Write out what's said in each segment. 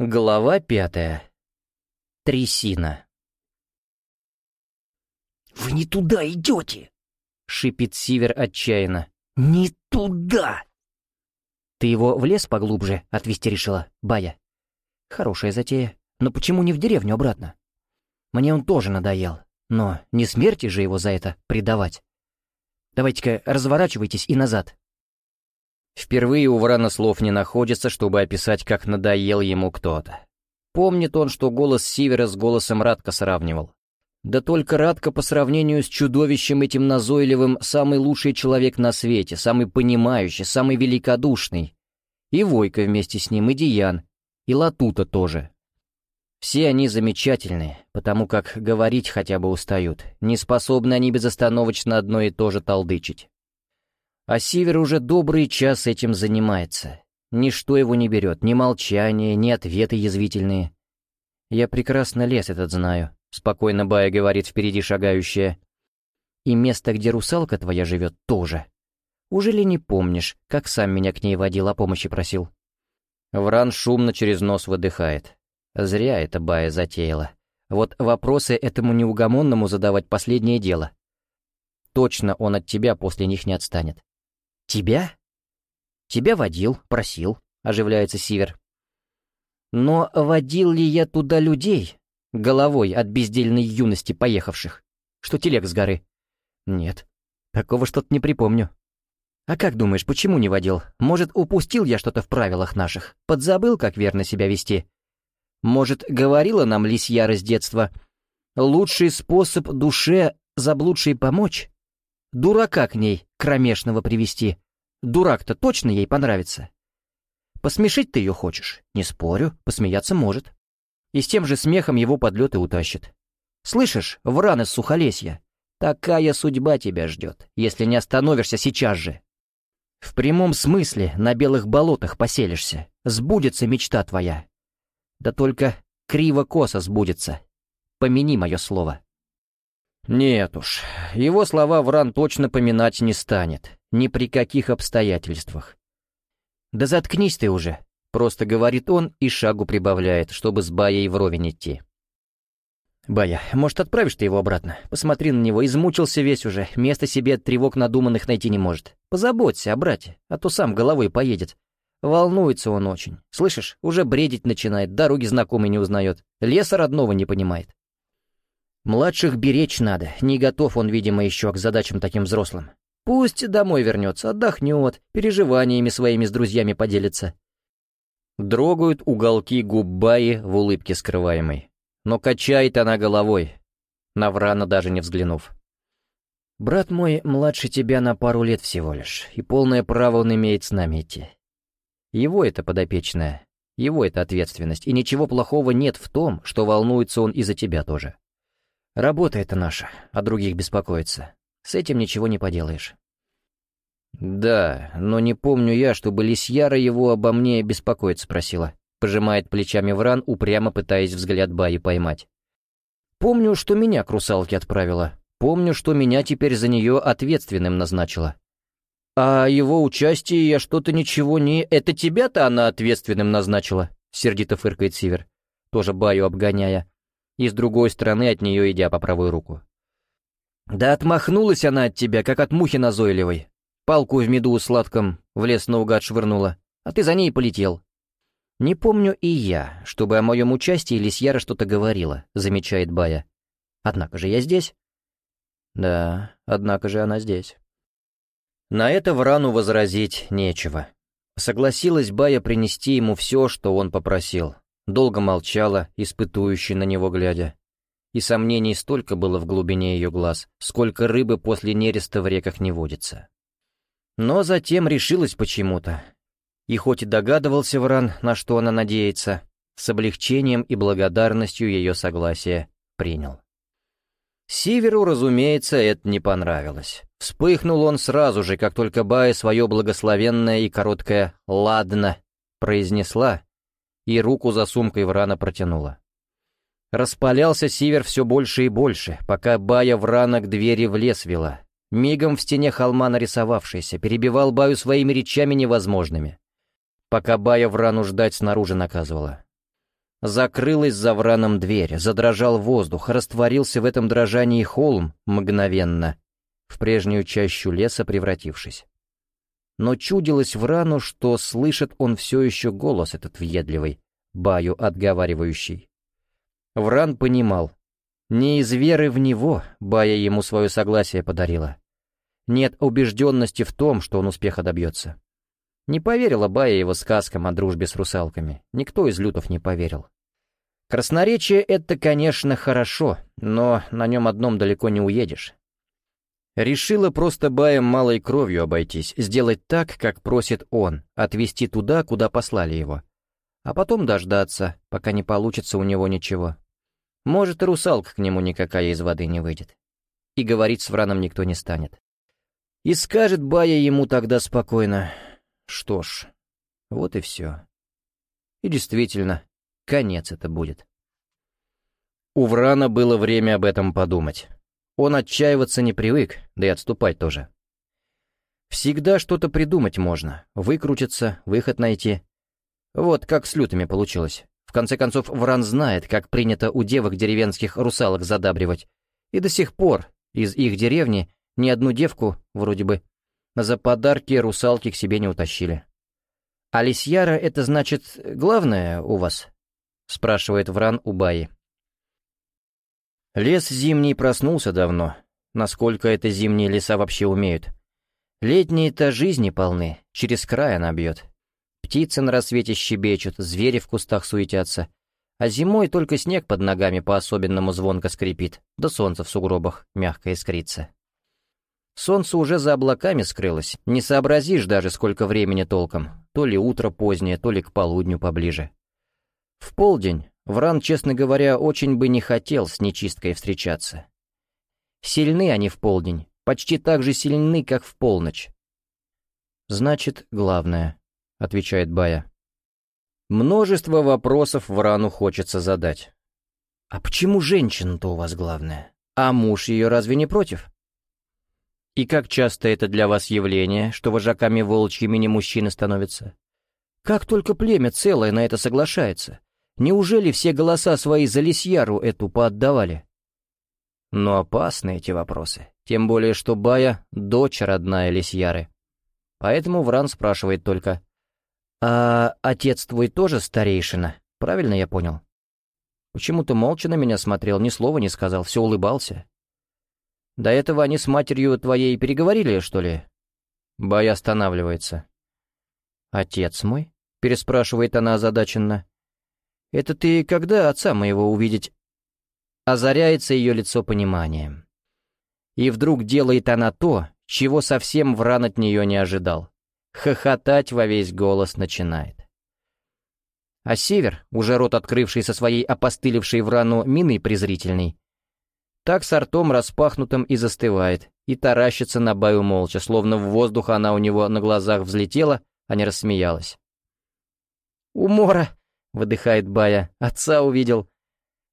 Глава пятая. Трясина. «Вы не туда идете!» — шипит Сивер отчаянно. «Не туда!» «Ты его в лес поглубже отвезти решила, Бая?» «Хорошая затея. Но почему не в деревню обратно? Мне он тоже надоел. Но не смерти же его за это предавать. Давайте-ка разворачивайтесь и назад». Впервые у Врана слов не находится, чтобы описать, как надоел ему кто-то. Помнит он, что голос Сивера с голосом Радка сравнивал. Да только Радка по сравнению с чудовищем этим назойливым самый лучший человек на свете, самый понимающий, самый великодушный. И Войка вместе с ним, и Диян, и Латута тоже. Все они замечательные, потому как говорить хотя бы устают, не способны они безостановочно одно и то же толдычить. А Сивер уже добрый час этим занимается. Ничто его не берет, ни молчание, ни ответы язвительные. «Я прекрасно лес этот знаю», — спокойно Бая говорит впереди шагающая. «И место, где русалка твоя живет, тоже. Уже ли не помнишь, как сам меня к ней водил, о помощи просил?» Вран шумно через нос выдыхает. Зря это Бая затеяла. Вот вопросы этому неугомонному задавать последнее дело. Точно он от тебя после них не отстанет. «Тебя?» «Тебя водил, просил», — оживляется Сивер. «Но водил ли я туда людей, головой от бездельной юности поехавших, что телег с горы?» «Нет, такого что-то не припомню». «А как думаешь, почему не водил? Может, упустил я что-то в правилах наших? Подзабыл, как верно себя вести? Может, говорила нам лисьяра с детства, лучший способ душе заблудшей помочь? Дурака к ней кромешного привести. Дурак-то точно ей понравится. Посмешить ты ее хочешь? Не спорю, посмеяться может. И с тем же смехом его подлет и утащит. Слышишь, вран из сухолесья? Такая судьба тебя ждет, если не остановишься сейчас же. В прямом смысле на белых болотах поселишься. Сбудется мечта твоя. Да только криво-косо сбудется. Помяни мое слово. Нет уж, его слова Вран точно поминать не станет, ни при каких обстоятельствах. «Да заткнись ты уже», — просто говорит он и шагу прибавляет, чтобы с Баей вровень идти. «Бая, может, отправишь ты его обратно? Посмотри на него, измучился весь уже, места себе от тревог надуманных найти не может. Позаботься о брате, а то сам головой поедет. Волнуется он очень. Слышишь, уже бредить начинает, дороги знакомые не узнает, леса родного не понимает. Младших беречь надо, не готов он, видимо, еще к задачам таким взрослым. Пусть домой вернется, отдохнет, переживаниями своими с друзьями поделится. Дрогают уголки губ Баи в улыбке скрываемой. Но качает она головой, на Врана даже не взглянув. «Брат мой младше тебя на пару лет всего лишь, и полное право он имеет с нами идти. Его это подопечное, его это ответственность, и ничего плохого нет в том, что волнуется он из-за тебя тоже. Работа это наша, о других беспокоиться. С этим ничего не поделаешь. Да, но не помню я, чтобы Лисьяра его обо мне беспокоить спросила. Пожимает плечами Вран, упрямо пытаясь взгляд Баи поймать. Помню, что меня к русалке отправила. Помню, что меня теперь за нее ответственным назначила. А его участие я что-то ничего не... Это тебя-то она ответственным назначила? Сердито фыркает Сивер, тоже Баю обгоняя и с другой стороны от нее идя по правую руку. «Да отмахнулась она от тебя, как от мухи назойливой. Палку в меду сладком в лес наугад швырнула, а ты за ней полетел». «Не помню и я, чтобы о моем участии Лисьяра что-то говорила», — замечает Бая. «Однако же я здесь». «Да, однако же она здесь». На это Врану возразить нечего. Согласилась Бая принести ему все, что он попросил. Долго молчала, испытующе на него глядя. И сомнений столько было в глубине ее глаз, сколько рыбы после нереста в реках не водится. Но затем решилась почему-то. И хоть и догадывался Вран, на что она надеется, с облегчением и благодарностью ее согласие принял. Сиверу, разумеется, это не понравилось. Вспыхнул он сразу же, как только Бая свое благословенное и короткое «ладно» произнесла, и руку за сумкой Врана протянула. Распалялся Сивер все больше и больше, пока Бая Врана к двери в лес вела. Мигом в стене холма нарисовавшийся, перебивал Баю своими речами невозможными. Пока Бая Врану ждать снаружи наказывала. Закрылась за враном дверь, задрожал воздух, растворился в этом дрожании холм мгновенно, в прежнюю чащу леса превратившись. Но чудилось Врану, что слышит он все еще голос этот въедливый, Баю отговаривающий. Вран понимал, не из веры в него Бая ему свое согласие подарила. Нет убежденности в том, что он успеха добьется. Не поверила Бая его сказкам о дружбе с русалками. Никто из лютов не поверил. Красноречие — это, конечно, хорошо, но на нем одном далеко не уедешь. Решила просто Баем малой кровью обойтись, сделать так, как просит он, отвезти туда, куда послали его. А потом дождаться, пока не получится у него ничего. Может, и русалка к нему никакая из воды не выйдет. И говорить с Враном никто не станет. И скажет Бая ему тогда спокойно, что ж, вот и все. И действительно, конец это будет. У Врана было время об этом подумать. Он отчаиваться не привык, да и отступать тоже. Всегда что-то придумать можно, выкрутиться, выход найти. Вот как с лютыми получилось. В конце концов, Вран знает, как принято у девок деревенских русалок задабривать. И до сих пор из их деревни ни одну девку, вроде бы, за подарки русалки к себе не утащили. «А лисьяра — это, значит, главное у вас?» — спрашивает Вран у Баи. Лес зимний проснулся давно. Насколько это зимние леса вообще умеют? Летние-то жизни полны, через край она бьет. Птицы на рассвете щебечут, звери в кустах суетятся. А зимой только снег под ногами по-особенному звонко скрипит, да солнце в сугробах мягко искрится. Солнце уже за облаками скрылось, не сообразишь даже, сколько времени толком, то ли утро позднее, то ли к полудню поближе. В полдень Вран, честно говоря, очень бы не хотел с нечисткой встречаться. Сильны они в полдень, почти так же сильны, как в полночь. «Значит, главное», — отвечает Бая. Множество вопросов Врану хочется задать. «А почему женщина-то у вас главная? А муж ее разве не против?» И как часто это для вас явление, что вожаками волчьими не мужчины становятся? Как только племя целое на это соглашается? Неужели все голоса свои за лисьяру эту поотдавали? Но опасны эти вопросы, тем более что Бая — дочь родная лисьяры. Поэтому Вран спрашивает только, «А отец твой тоже старейшина, правильно я понял?» Почему-то молча на меня смотрел, ни слова не сказал, все улыбался. До этого они с матерью твоей переговорили, что ли?» Бай останавливается. «Отец мой?» — переспрашивает она озадаченно. «Это ты когда отца моего увидеть?» Озаряется ее лицо пониманием. И вдруг делает она то, чего совсем Вран от нее не ожидал. Хохотать во весь голос начинает. А Север, уже рот открывший со своей опостылевшей Врану миной презрительной, так с ртом распахнутым и застывает, и таращится на Баю молча, словно в воздух она у него на глазах взлетела, а не рассмеялась. «Умора!» — выдыхает Бая. «Отца увидел.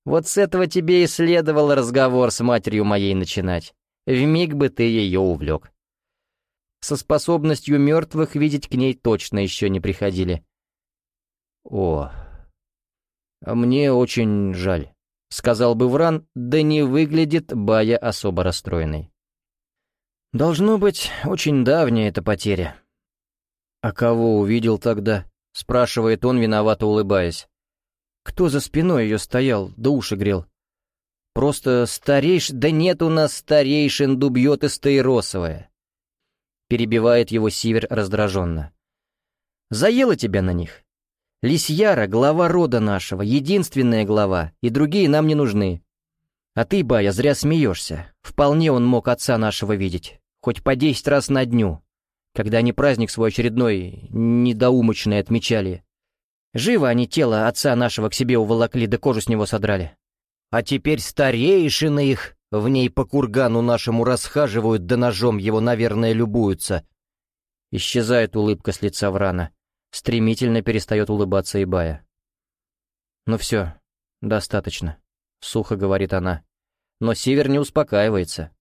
Вот с этого тебе и следовало разговор с матерью моей начинать. Вмиг бы ты ее увлек. Со способностью мертвых видеть к ней точно еще не приходили». «О, а мне очень жаль». — сказал бы Вран, да не выглядит Бая особо расстроенной. «Должно быть, очень давняя эта потеря». «А кого увидел тогда?» — спрашивает он, виновато улыбаясь. «Кто за спиной ее стоял, да уши грел?» «Просто старейш... Да нет у нас старейшин, дубьет и стаиросовая!» Перебивает его Сивер раздраженно. «Заело тебя на них? Лисьяра — глава рода нашего, единственная глава, и другие нам не нужны. А ты, Бая, зря смеешься. Вполне он мог отца нашего видеть, хоть по десять раз на дню, когда они праздник свой очередной недоумочный отмечали. Живо они тело отца нашего к себе уволокли, да кожу с него содрали. А теперь старейшины их в ней по кургану нашему расхаживают, да ножом его, наверное, любуются. Исчезает улыбка с лица Врана. Стремительно перестает улыбаться Ибая. «Ну все, достаточно», — сухо говорит она. Но Север не успокаивается.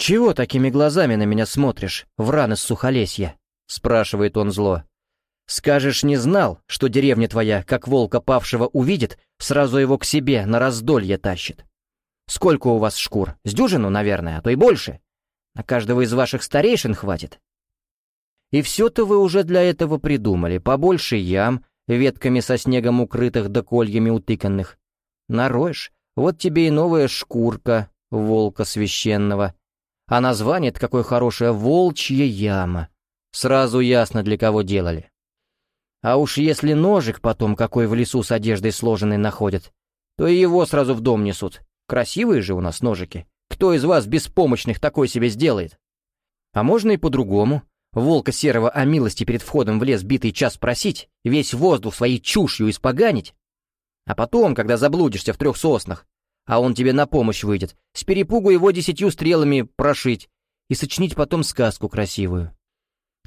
«Чего такими глазами на меня смотришь, вран из сухолесья?» — спрашивает он зло. Скажешь, не знал, что деревня твоя, как волка павшего увидит, сразу его к себе на раздолье тащит. Сколько у вас шкур? С дюжину, наверное, а то и больше. На каждого из ваших старейшин хватит. И все-то вы уже для этого придумали. Побольше ям, ветками со снегом укрытых да кольями утыканных. Нароешь, вот тебе и новая шкурка волка священного. А название какое хорошее — «Волчья яма». Сразу ясно, для кого делали. А уж если ножик потом какой в лесу с одеждой сложенный находят, то и его сразу в дом несут. Красивые же у нас ножики. Кто из вас беспомощных такой себе сделает? А можно и по-другому. Волка серого о милости перед входом в лес битый час просить, весь воздух своей чушью испоганить. А потом, когда заблудишься в трех соснах, а он тебе на помощь выйдет, с перепугу его десятью стрелами прошить и сочинить потом сказку красивую.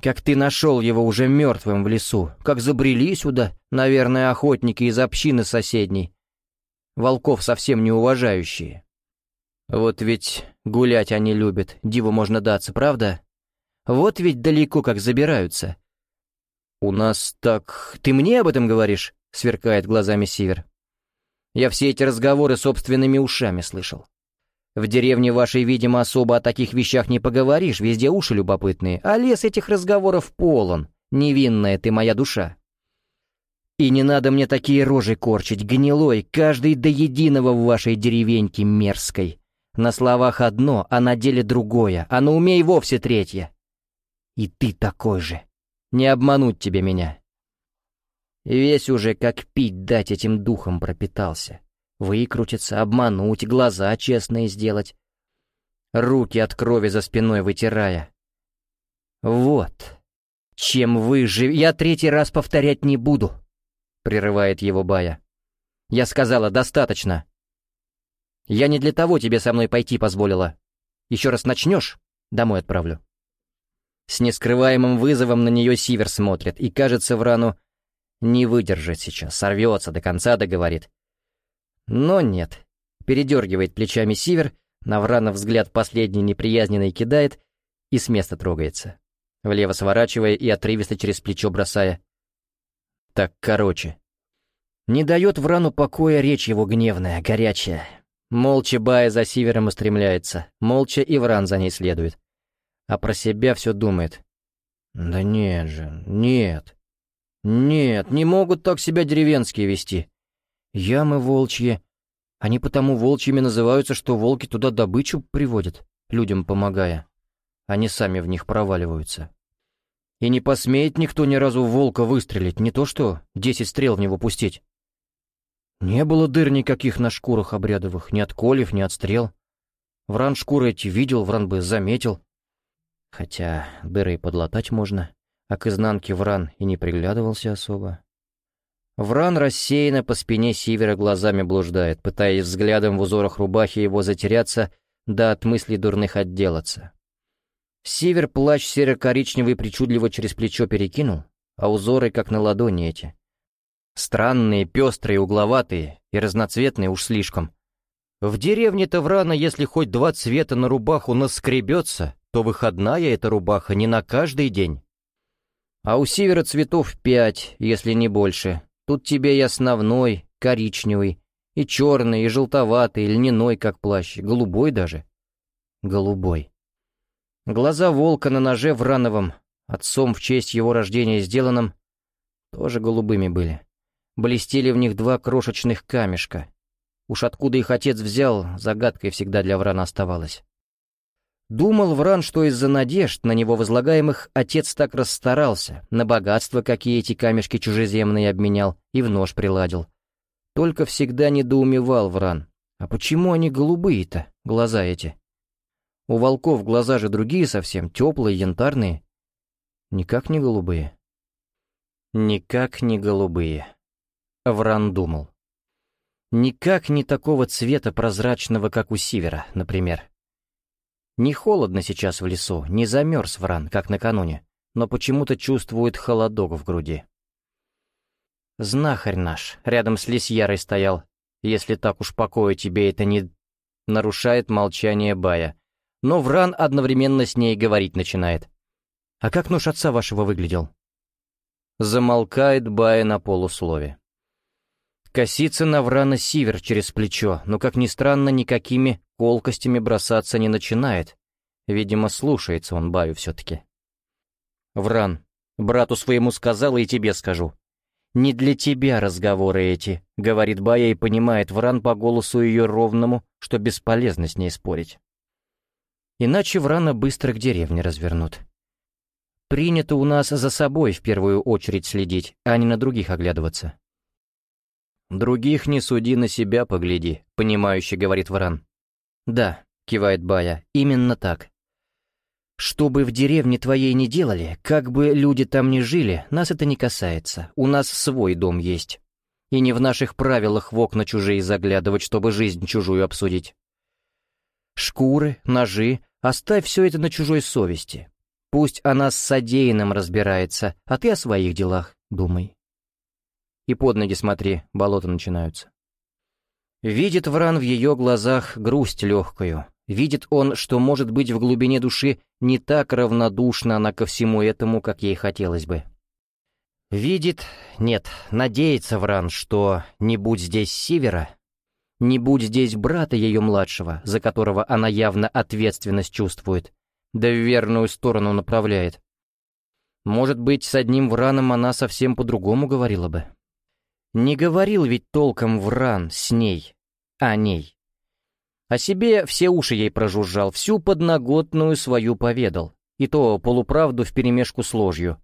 Как ты нашел его уже мертвым в лесу, как забрели сюда, наверное, охотники из общины соседней. Волков совсем не уважающие. Вот ведь гулять они любят, диву можно даться, правда? Вот ведь далеко как забираются. «У нас так... Ты мне об этом говоришь?» — сверкает глазами Сивер. «Я все эти разговоры собственными ушами слышал. В деревне вашей, видимо, особо о таких вещах не поговоришь, везде уши любопытные, а лес этих разговоров полон. Невинная ты моя душа. И не надо мне такие рожи корчить, гнилой, каждый до единого в вашей деревеньке мерзкой. На словах одно, а на деле другое, а на уме и вовсе третье. И ты такой же. Не обмануть тебе меня. Весь уже как пить дать этим духом пропитался. Выкрутиться, обмануть, глаза честные сделать. Руки от крови за спиной вытирая. Вот. Чем вы жив... Я третий раз повторять не буду, прерывает его Бая. Я сказала, достаточно. Я не для того тебе со мной пойти позволила. Еще раз начнешь, домой отправлю. С нескрываемым вызовом на нее Сивер смотрит, и, кажется, Врану не выдержит сейчас, сорвется, до конца договорит. Но нет. Передергивает плечами Сивер, на Врана взгляд последний неприязненный кидает и с места трогается, влево сворачивая и отрывисто через плечо бросая. Так короче. Не дает Врану покоя речь его гневная, горячая. Молча Бая за Сивером устремляется, молча и Вран за ней следует. А про себя все думает. Да нет же, нет. Нет, не могут так себя деревенские вести. Ямы волчьи. Они потому волчьими называются, что волки туда добычу приводят, людям помогая. Они сами в них проваливаются. И не посмеет никто ни разу волка выстрелить, не то что десять стрел в него пустить. Не было дыр никаких на шкурах обрядовых, ни от колев, ни от стрел. Вран шкуры эти видел, Вран бы заметил. Хотя дыры и подлатать можно, а к изнанке Вран и не приглядывался особо. Вран рассеянно по спине Сивера глазами блуждает, пытаясь взглядом в узорах рубахи его затеряться, да от мыслей дурных отделаться. Сивер плащ серо-коричневый причудливо через плечо перекинул, а узоры как на ладони эти. Странные, пестрые, угловатые и разноцветные уж слишком. В деревне-то Врана, если хоть два цвета на рубаху наскребется, то выходная эта рубаха не на каждый день. А у Сивера цветов пять, если не больше, Тут тебе и основной, коричневый, и черный, и желтоватый, и льняной, как плащ, голубой даже. Голубой. Глаза волка на ноже в рановом, отцом в честь его рождения сделанном, тоже голубыми были. Блестели в них два крошечных камешка. Уж откуда их отец взял, загадкой всегда для Врана оставалось. Думал Вран, что из-за надежд, на него возлагаемых, отец так расстарался, на богатство, какие эти камешки чужеземные обменял, и в нож приладил. Только всегда недоумевал Вран. А почему они голубые-то, глаза эти? У волков глаза же другие совсем, теплые, янтарные. Никак не голубые. Никак не голубые. Вран думал. Никак не такого цвета прозрачного, как у Сивера, например. Не холодно сейчас в лесу, не замерз Вран, как накануне, но почему-то чувствует холодок в груди. Знахарь наш рядом с лисьярой стоял. Если так уж покоя тебе это не... Нарушает молчание Бая. Но Вран одновременно с ней говорить начинает. «А как нож отца вашего выглядел?» Замолкает Бая на полуслове. Косится на Врана Сивер через плечо, но, как ни странно, никакими колкостями бросаться не начинает. Видимо, слушается он Баю все-таки. Вран, брату своему сказала и тебе скажу. «Не для тебя разговоры эти», — говорит Бая и понимает Вран по голосу ее ровному, что бесполезно с ней спорить. Иначе Врана быстро к деревне развернут. Принято у нас за собой в первую очередь следить, а не на других оглядываться. «Других не суди, на себя погляди», — понимающе говорит Вран. «Да», — кивает Бая, — «именно так. Что бы в деревне твоей не делали, как бы люди там ни жили, нас это не касается. У нас свой дом есть. И не в наших правилах в окна чужие заглядывать, чтобы жизнь чужую обсудить. Шкуры, ножи, оставь все это на чужой совести. Пусть она с содеянным разбирается, а ты о своих делах думай. И под ноги смотри, болота начинаются. Видит Вран в ее глазах грусть легкую, Видит он, что, может быть, в глубине души не так равнодушна она ко всему этому, как ей хотелось бы. Видит, нет, надеется Вран, что не будь здесь Сивера, не будь здесь брата ее младшего, за которого она явно ответственность чувствует, да в верную сторону направляет. Может быть, с одним Враном она совсем по-другому говорила бы. Не говорил ведь толком Вран с ней, о ней. О себе все уши ей прожужжал, всю подноготную свою поведал, и то полуправду вперемешку с ложью.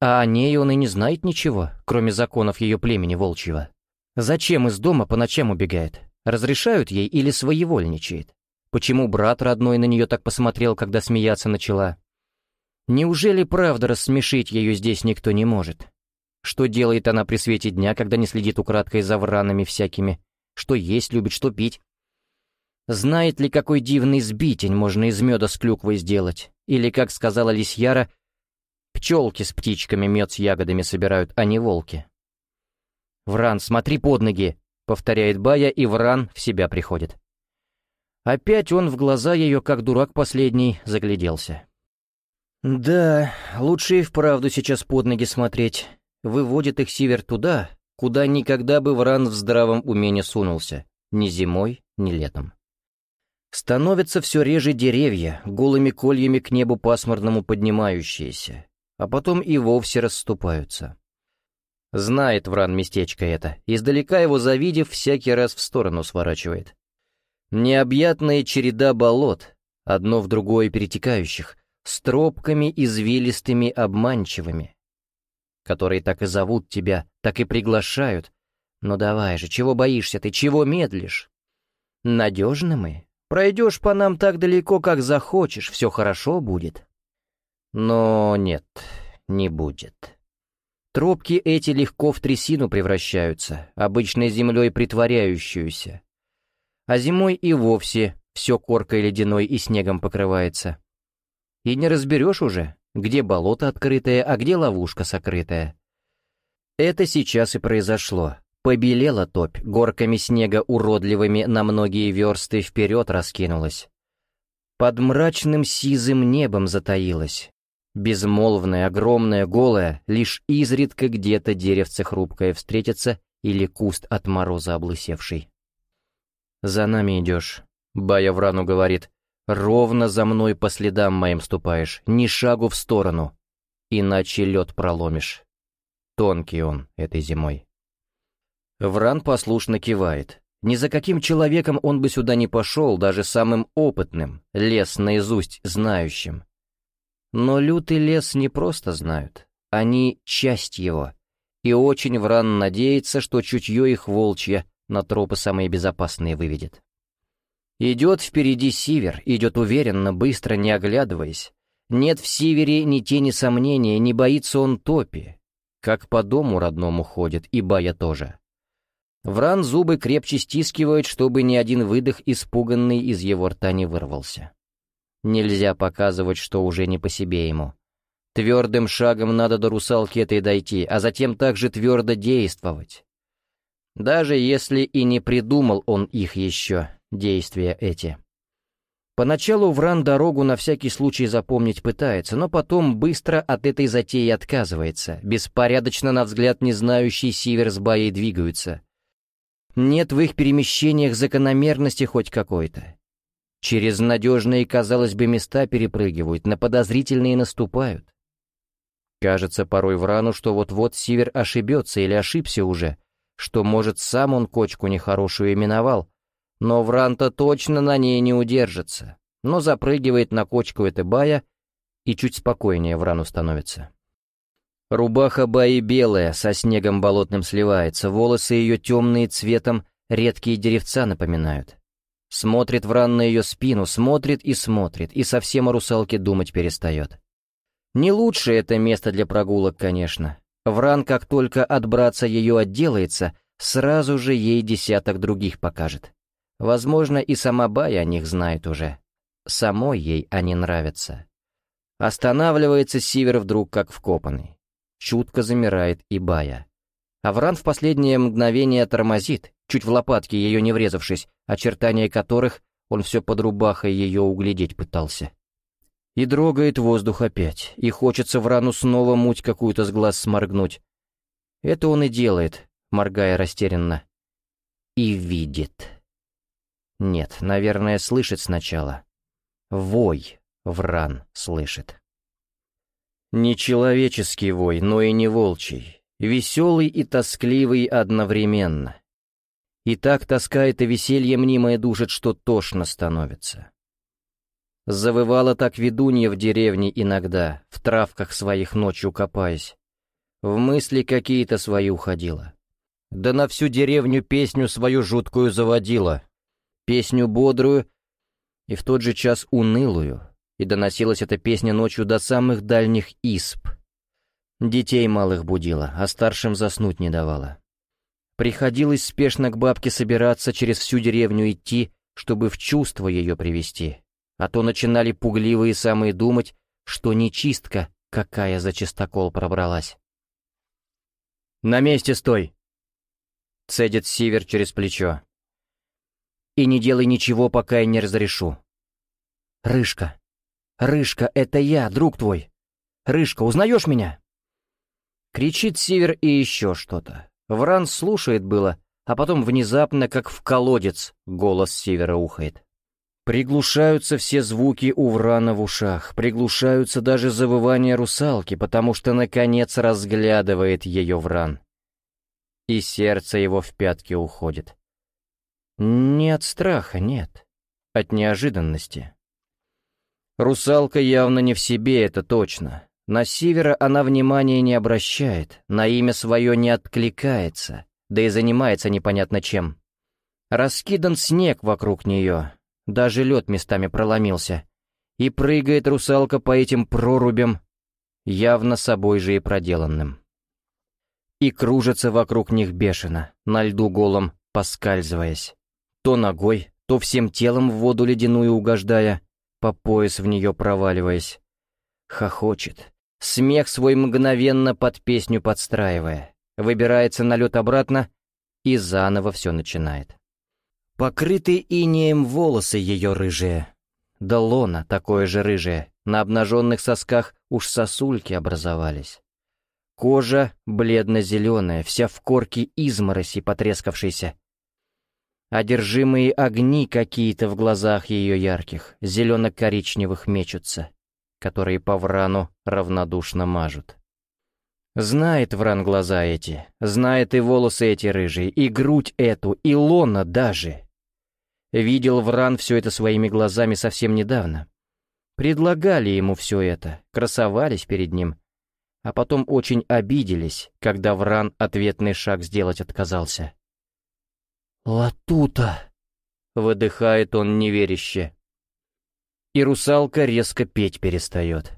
А о ней он и не знает ничего, кроме законов ее племени волчьего. Зачем из дома по ночам убегает? Разрешают ей или своевольничает? Почему брат родной на нее так посмотрел, когда смеяться начала? Неужели правда рассмешить ее здесь никто не может? Что делает она при свете дня, когда не следит украдкой за вранами всякими? Что есть любит, что пить? Знает ли, какой дивный сбитень можно из меда с клюквой сделать? Или, как сказала Лисьяра, пчелки с птичками мед с ягодами собирают, а не волки. «Вран, смотри под ноги!» — повторяет Бая, и Вран в себя приходит. Опять он в глаза ее, как дурак последний, загляделся. «Да, лучше и вправду сейчас под ноги смотреть. Выводит их Сивер туда, куда никогда бы Вран в здравом уме не сунулся. Ни зимой, ни летом. Становятся все реже деревья, голыми кольями к небу пасмурному поднимающиеся, а потом и вовсе расступаются. Знает Вран местечко это, издалека его завидев, всякий раз в сторону сворачивает. Необъятная череда болот, одно в другое перетекающих, с тропками извилистыми обманчивыми, которые так и зовут тебя, так и приглашают. Но давай же, чего боишься ты, чего медлишь? Надежны мы, Пройдешь по нам так далеко, как захочешь, все хорошо будет. Но нет, не будет. Тропки эти легко в трясину превращаются, обычной землей притворяющуюся. А зимой и вовсе все коркой ледяной и снегом покрывается. И не разберешь уже, где болото открытое, а где ловушка сокрытая. Это сейчас и произошло. Побелела топь, горками снега уродливыми на многие версты вперед раскинулась. Под мрачным сизым небом затаилась. Безмолвная, огромная, голая, лишь изредка где-то деревце хрупкое встретится или куст от мороза облысевший. «За нами идешь», — Бая Врану говорит, — «ровно за мной по следам моим ступаешь, ни шагу в сторону, иначе лед проломишь». Тонкий он этой зимой. Вран послушно кивает. Ни за каким человеком он бы сюда не пошел, даже самым опытным, лес наизусть знающим. Но лютый лес не просто знают, они часть его. И очень Вран надеется, что чутье их волчье на тропы самые безопасные выведет. Идет впереди Сивер, идет уверенно, быстро, не оглядываясь. Нет в Сивере ни тени сомнения, не боится он топи. Как по дому родному ходит, и Бая тоже. Вран зубы крепче стискивает, чтобы ни один выдох испуганный из его рта не вырвался. Нельзя показывать, что уже не по себе ему. Твердым шагом надо до русалки этой дойти, а затем также твердо действовать. Даже если и не придумал он их еще, действия эти. Поначалу Вран дорогу на всякий случай запомнить пытается, но потом быстро от этой затеи отказывается. Беспорядочно, на взгляд не знающий Сивер с Баей двигаются. Нет в их перемещениях закономерности хоть какой-то. Через надежные, казалось бы, места перепрыгивают, на подозрительные наступают. Кажется порой Врану, что вот-вот Сивер ошибется или ошибся уже, что, может, сам он кочку нехорошую именовал, но Вранта точно на ней не удержится, но запрыгивает на кочку этой бая и чуть спокойнее Врану становится. Рубаха Баи белая, со снегом болотным сливается, волосы ее темные цветом редкие деревца напоминают. Смотрит Вран на ее спину, смотрит и смотрит, и совсем о русалке думать перестает. Не лучшее это место для прогулок, конечно. Вран, как только от братца ее отделается, сразу же ей десяток других покажет. Возможно, и сама Бая о них знает уже. Самой ей они нравятся. Останавливается Сивер вдруг как вкопанный. Чутко замирает и Бая. Авран в последнее мгновение тормозит, чуть в лопатки ее не врезавшись, очертания которых он все под рубахой ее углядеть пытался. И дрогает воздух опять, и хочется Врану снова муть какую-то с глаз сморгнуть. Это он и делает, моргая растерянно. И видит. Нет, наверное, слышит сначала. Вой Вран слышит. Не человеческий вой, но и не волчий. Веселый и тоскливый одновременно. И так таскает и веселье мнимое душит, что тошно становится. Завывала так ведунья в деревне иногда, в травках своих ночью копаясь. В мысли какие-то свои уходила. Да на всю деревню песню свою жуткую заводила, песню бодрую и в тот же час унылую, и доносилась эта песня ночью до самых дальних исп. Детей малых будила, а старшим заснуть не давала. Приходилось спешно к бабке собираться, через всю деревню идти, чтобы в чувство ее привести, а то начинали пугливые самые думать, что нечистка какая за чистокол пробралась. «На месте стой!» — цедит Сивер через плечо. И не делай ничего, пока я не разрешу. Рыжка. Рыжка, это я, друг твой. Рыжка, узнаешь меня? Кричит Север и еще что-то. Вран слушает было, а потом внезапно, как в колодец, голос Севера ухает. Приглушаются все звуки у Врана в ушах, приглушаются даже завывания русалки, потому что, наконец, разглядывает ее Вран. И сердце его в пятки уходит. Не от страха, нет. От неожиданности. Русалка явно не в себе, это точно. На Сивера она внимания не обращает, на имя свое не откликается, да и занимается непонятно чем. Раскидан снег вокруг нее, даже лед местами проломился. И прыгает русалка по этим прорубям, явно собой же и проделанным. И кружится вокруг них бешено, на льду голом поскальзываясь то ногой, то всем телом в воду ледяную угождая, по пояс в нее проваливаясь. Хохочет, смех свой мгновенно под песню подстраивая, выбирается на лед обратно и заново все начинает. Покрыты инеем волосы ее рыжие, да лона такое же рыжее, на обнаженных сосках уж сосульки образовались. Кожа бледно-зеленая, вся в корке измороси потрескавшейся, Одержимые огни какие-то в глазах ее ярких, зелено-коричневых мечутся, которые по врану равнодушно мажут. Знает Вран глаза эти, знает и волосы эти рыжие, и грудь эту, и лона даже. Видел Вран все это своими глазами совсем недавно. Предлагали ему все это, красовались перед ним, а потом очень обиделись, когда Вран ответный шаг сделать отказался. «Латута!» — выдыхает он неверяще. И русалка резко петь перестает.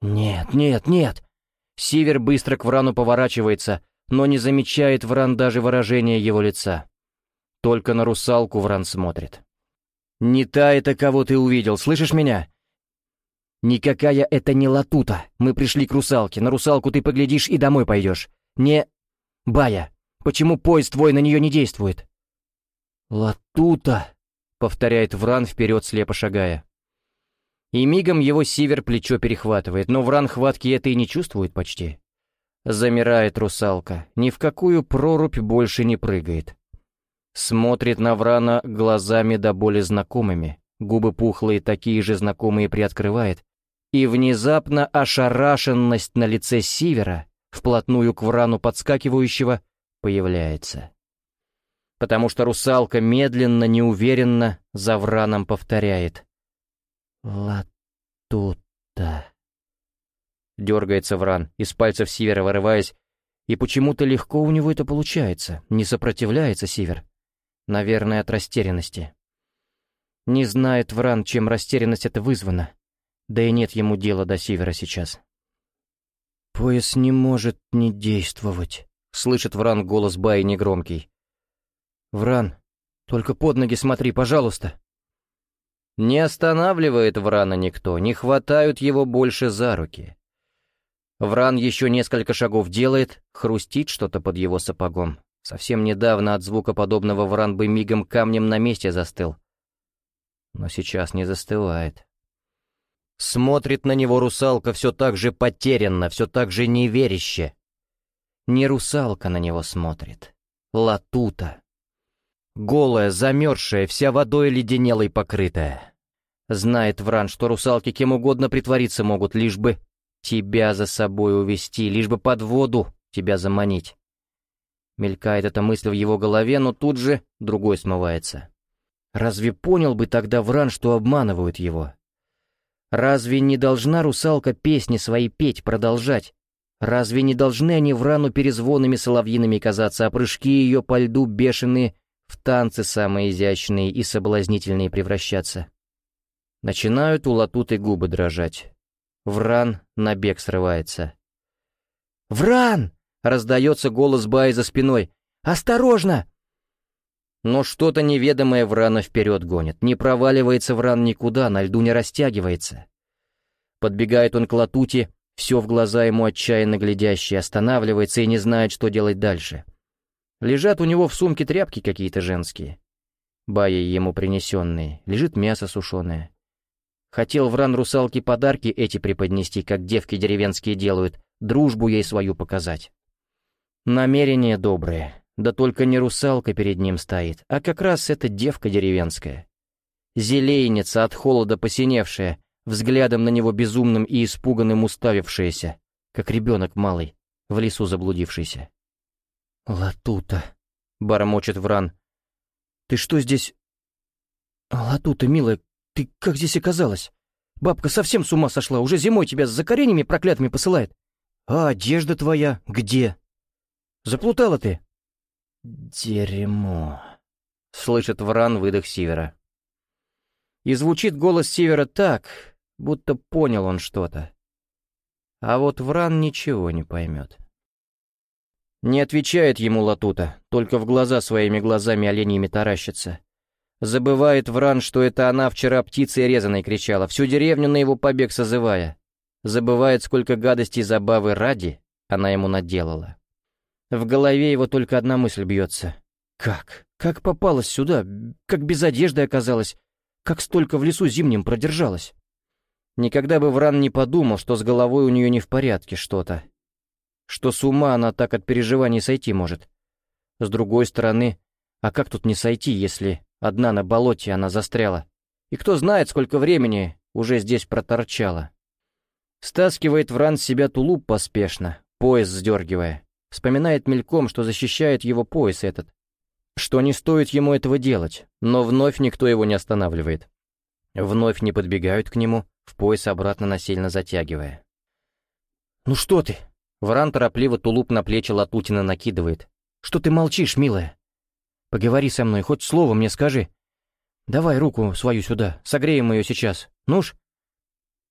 «Нет, нет, нет!» Сивер быстро к Врану поворачивается, но не замечает Вран даже выражения его лица. Только на русалку Вран смотрит. «Не та это, кого ты увидел, слышишь меня?» «Никакая это не латута. Мы пришли к русалке. На русалку ты поглядишь и домой пойдешь. Не... Бая, Почему поезд твой на нее не действует?» «Латута!» — повторяет Вран вперед, слепо шагая. И мигом его сивер плечо перехватывает, но Вран хватки это и не чувствует почти. Замирает русалка, ни в какую прорубь больше не прыгает. Смотрит на Врана глазами до боли знакомыми, губы пухлые такие же знакомые приоткрывает, и внезапно ошарашенность на лице Сивера, вплотную к Врану подскакивающего, появляется. Потому что русалка медленно, неуверенно за Враном повторяет. «Латута». Дергается Вран, из пальцев Сивера вырываясь, и почему-то легко у него это получается, не сопротивляется Сивер. Наверное, от растерянности. Не знает Вран, чем растерянность это вызвана. Да и нет ему дела до Сивера сейчас. «Пояс не может не действовать», — слышит Вран голос Баи негромкий. «Вран, только под ноги смотри, пожалуйста». Не останавливает Врана никто, не хватают его больше за руки. Вран еще несколько шагов делает, хрустит что-то под его сапогом. Совсем недавно от звука подобного Вран бы мигом камнем на месте застыл. Но сейчас не застывает. Смотрит на него русалка все так же потерянно, все так же неверяще. Не русалка на него смотрит. Латута. Голая, замерзшая, вся водой леденелой покрытая. Знает Вран, что русалки кем угодно притвориться могут, лишь бы тебя за собой увести, лишь бы под воду тебя заманить. Мелькает эта мысль в его голове, но тут же другой смывается. Разве понял бы тогда Вран, что обманывают его? Разве не должна русалка песни свои петь, продолжать? Разве не должны они Врану перезвонами соловьиными казаться, а прыжки ее по льду бешеные в танцы самые изящные и соблазнительные превращаться. Начинают у латуты губы дрожать. Вран на бег срывается. «Вран!» — раздается голос Баи за спиной. «Осторожно!» Но что-то неведомое Врана вперед гонит. Не проваливается Вран никуда, на льду не растягивается. Подбегает он к латуте, все в глаза ему отчаянно глядящий, останавливается и не знает, что делать дальше. Лежат у него в сумке тряпки какие-то женские. Баи ему принесенные, лежит мясо сушеное. Хотел Вран русалке подарки эти преподнести, как девки деревенские делают, дружбу ей свою показать. Намерение доброе, да только не русалка перед ним стоит, а как раз эта девка деревенская. Зелейница от холода посиневшая, взглядом на него безумным и испуганным уставившаяся, как ребенок малый, в лесу заблудившийся. «Латута», — бормочет Вран. «Ты что здесь...» «Латута, милая, ты как здесь оказалась? Бабка совсем с ума сошла, уже зимой тебя с закоренями проклятыми посылает. А одежда твоя где?» «Заплутала ты». «Дерьмо», — слышит Вран выдох Сивера. И звучит голос Сивера так, будто понял он что-то. А вот Вран ничего не поймет. Не отвечает ему Латута, только в глаза своими глазами оленями таращится. Забывает Вран, что это она вчера птицей резаной кричала, всю деревню на его побег созывая. Забывает, сколько гадостей забавы ради она ему наделала. В голове его только одна мысль бьется. Как? Как попалась сюда? Как без одежды оказалась? Как столько в лесу зимним продержалась? Никогда бы Вран не подумал, что с головой у нее не в порядке что-то, что с ума она так от переживаний сойти может. С другой стороны, а как тут не сойти, если одна на болоте она застряла? И кто знает, сколько времени уже здесь проторчала. Стаскивает Вран с себя тулуп поспешно, пояс сдергивая. Вспоминает мельком, что защищает его пояс этот. Что не стоит ему этого делать, но вновь никто его не останавливает. Вновь не подбегают к нему, в пояс обратно насильно затягивая. «Ну что ты?» Вран торопливо тулуп на плечи Латутина накидывает. «Что ты молчишь, милая? Поговори со мной, хоть слово мне скажи. Давай руку свою сюда, согреем ее сейчас. Ну ж?»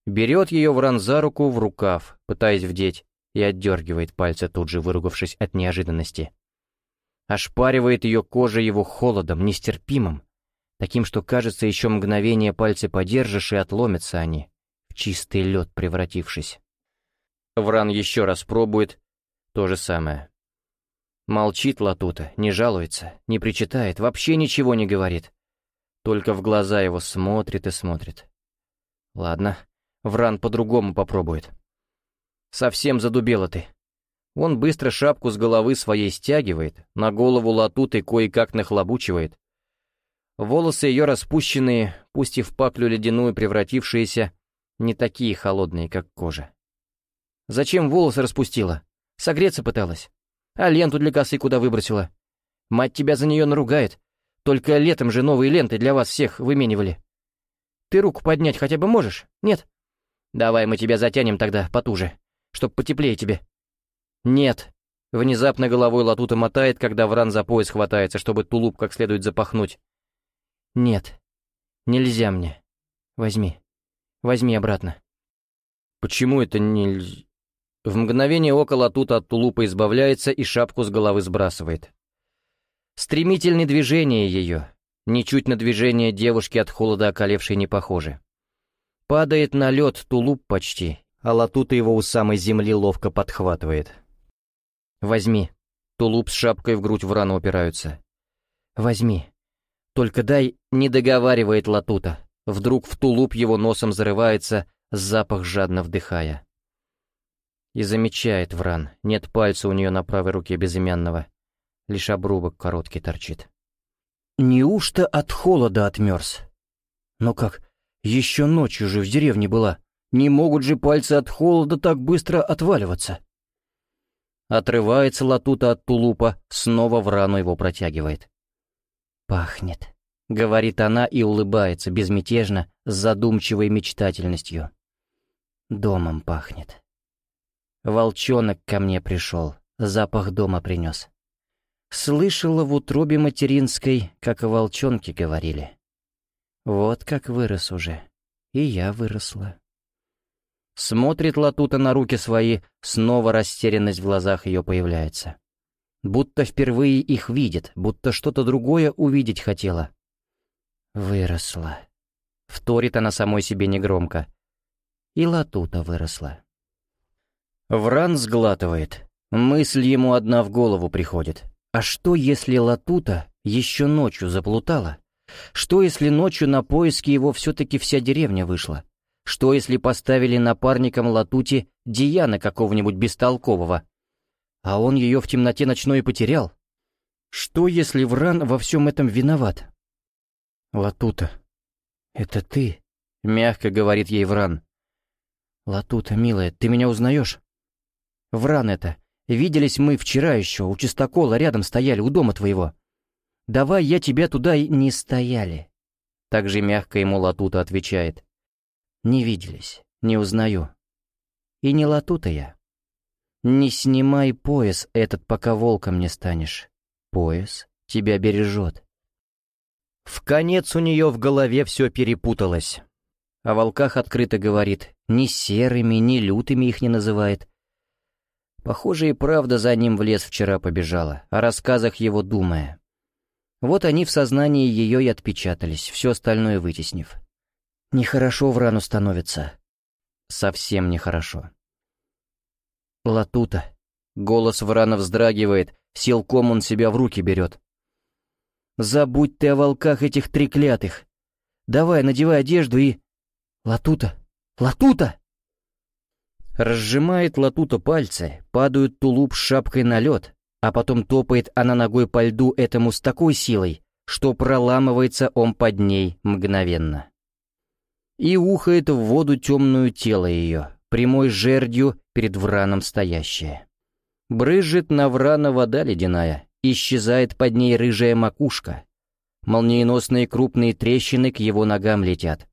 Берет ее Вран за руку в рукав, пытаясь вдеть, и отдергивает пальцы, тут же выругавшись от неожиданности. Ошпаривает ее кожа его холодом, нестерпимым, таким, что, кажется, еще мгновение пальцы подержишь, и отломятся они, в чистый лед превратившись. Вран еще раз пробует. То же самое. Молчит Латута, не жалуется, не причитает, вообще ничего не говорит. Только в глаза его смотрит и смотрит. Ладно, Вран по-другому попробует. Совсем задубела ты. Он быстро шапку с головы своей стягивает, на голову латутой кое-как нахлобучивает. Волосы ее распущенные, пусть и в паклю ледяную превратившиеся, не такие холодные, как кожа. Зачем волосы распустила? Согреться пыталась. А ленту для косы куда выбросила? Мать тебя за нее наругает. Только летом же новые ленты для вас всех выменивали. Ты руку поднять хотя бы можешь? Нет? Давай мы тебя затянем тогда потуже, чтоб потеплее тебе. «Нет». Внезапно головой Латута мотает, когда Вран за пояс хватается, чтобы тулуп как следует запахнуть. «Нет. Нельзя мне. Возьми. Возьми обратно». «Почему это нельзя?» В мгновение ока Латута от тулупа избавляется и шапку с головы сбрасывает. Стремительные движения ее, ничуть на движение девушки от холода околевшей не похожи. Падает на лед тулуп почти, а Латута его у самой земли ловко подхватывает. «Возьми». Тулуп с шапкой в грудь Врана упираются. «Возьми. Только дай...» — не договаривает Латута. Вдруг в тулуп его носом зарывается, запах жадно вдыхая. И замечает Вран, нет пальца у нее на правой руке безымянного. Лишь обрубок короткий торчит. Неужто от холода отмерз? Но как, еще ночью же в деревне была. Не могут же пальцы от холода так быстро отваливаться. Отрывается Латута от тулупа, снова в рану его протягивает. «Пахнет», — говорит она и улыбается безмятежно, с задумчивой мечтательностью. «Домом пахнет». Волчонок ко мне пришел, запах дома принес. Слышала в утробе материнской, как о волчонке говорили. Вот как вырос уже. И я выросла. Смотрит Латута на руки свои, снова растерянность в глазах ее появляется. Будто впервые их видит, будто что-то другое увидеть хотела. Выросла. Вторит она самой себе негромко. И Латута выросла. Вран сглатывает. Мысль ему одна в голову приходит. А что, если Латута еще ночью заплутала? Что, если ночью на поиски его все-таки вся деревня вышла? Что, если поставили напарником Латути Диана какого-нибудь бестолкового? А он ее в темноте ночной потерял? Что, если Вран во всем этом виноват? «Латута, это ты?» — мягко говорит ей Вран. «Латута, милая, ты меня узнаешь?» «Вран это. Виделись мы вчера еще, у чистокола рядом стояли, у дома твоего. Давай я тебя туда и не стояли». Так же мягко ему Латута отвечает. Не виделись, не узнаю. И не латута я. Не снимай пояс этот, пока волком не станешь. Пояс тебя бережет. В конец у нее в голове все перепуталось. О волках открыто говорит, ни серыми, ни лютыми их не называет. Похоже, и правда за ним в лес вчера побежала, о рассказах его думая. Вот они в сознании ее и отпечатались, все остальное вытеснив. Нехорошо в рану становится. Совсем нехорошо. Латута. Голос Врана вздрагивает, силком он себя в руки берет. Забудь ты о волках этих треклятых. Давай, надевай одежду и... Латута! Латута! Разжимает Латута пальцы, падают тулуп с шапкой на лед, а потом топает она ногой по льду этому с такой силой, что проламывается он под ней мгновенно и ухает в воду темную тело ее, прямой жердью перед враном стоящее. Брызжет на врана вода ледяная, исчезает под ней рыжая макушка. Молниеносные крупные трещины к его ногам летят.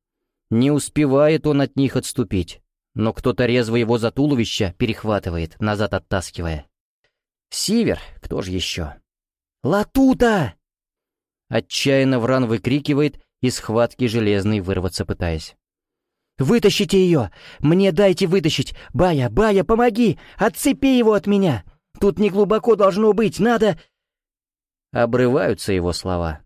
Не успевает он от них отступить, но кто-то резво его за туловище перехватывает, назад оттаскивая. Сивер, кто же еще? «Латута!» Отчаянно Вран выкрикивает из схватки железной вырваться пытаясь. «Вытащите ее! Мне дайте вытащить! Бая, Бая, помоги! Отцепи его от меня! Тут не глубоко должно быть, надо...» Обрываются его слова.